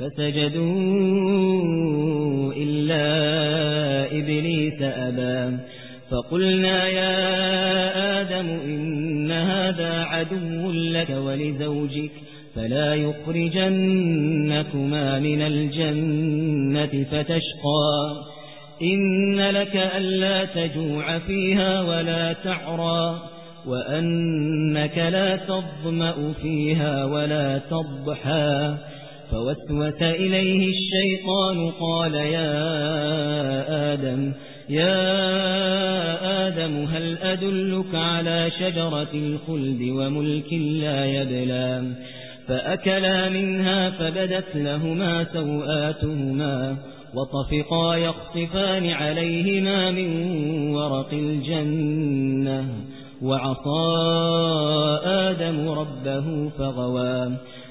فسجدوا إلا إبليس أبا فقلنا يا آدم إن هذا عدو لك ولزوجك فلا يخرجنكما من الجنة فتشقى. إن لك ألا تجوع فيها ولا تعرى وأنك لا تظمأ فيها ولا تضحى. فوسوس إليه الشيطان قال يا آدم يا آدم هل أدلك على شجرة الخلد وملك لا يبلى؟ فأكلا منها فبدت لهما سوآتهما وطفقا يخطفان عليهما من ورق الجنة وعصى آدم ربه فغوى.